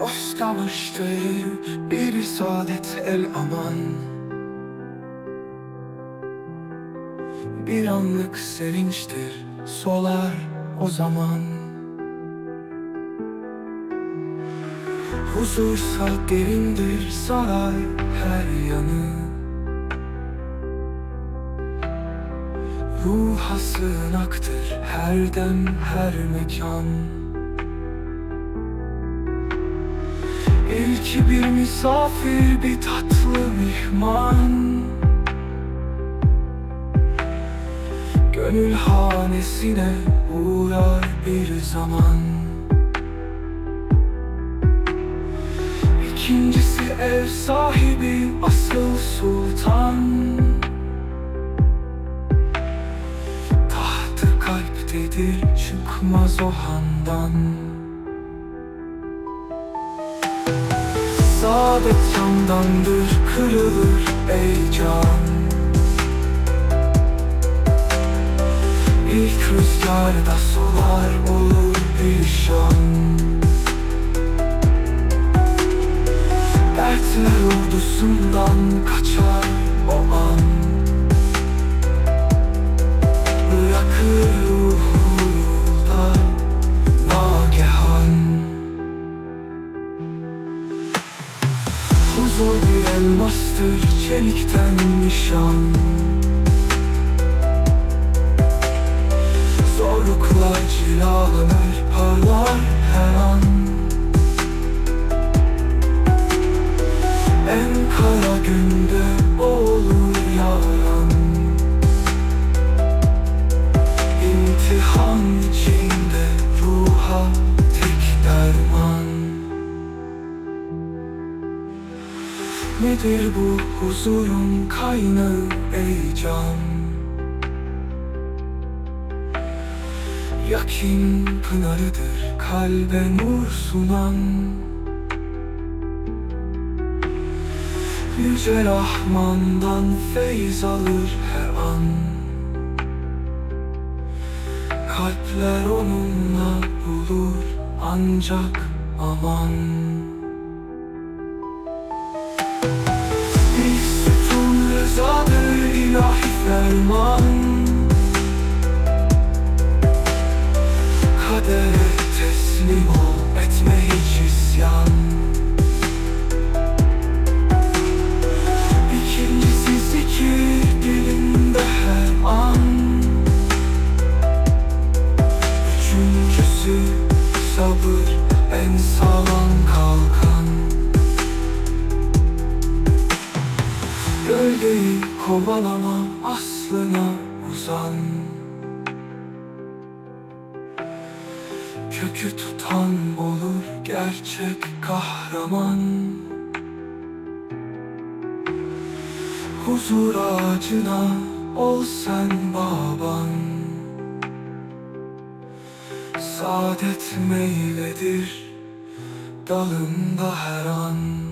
Yoslamıştır bir saadet el aman. Bir anlık sevinçtir solar o zaman. Huzursa derindir saray her yanı. Ruha sığınaktır her dem her mekan İlki bir misafir bir tatlı mihman. Gönül hanesine uğrar bir zaman. İkincisi ev sahibi asıl sultan. Tahtı kalptedir çıkmaz o handan Saadet candandır kırılır ey can. İlk rüzgarda solar olur perişan Dertler ordusundan kaçar elmastır çelikten nişan. Zorluklar cilalanır parlar her an. En kara günde olur yaran. İmtihan içinde Nedir bu huzurun kaynağı ey can? Yakin pınarıdır kalbe nur sunan Yüce Rahman'dan feyz alır her an. Kalpler onunla bulur ancak aman Rüzgarı ilahi fermanı Gölgeyi kovalama aslına uzan. Kökü tutan olur gerçek kahraman. Huzur ağacına ol sen baban. Saadet meyledir dalında her an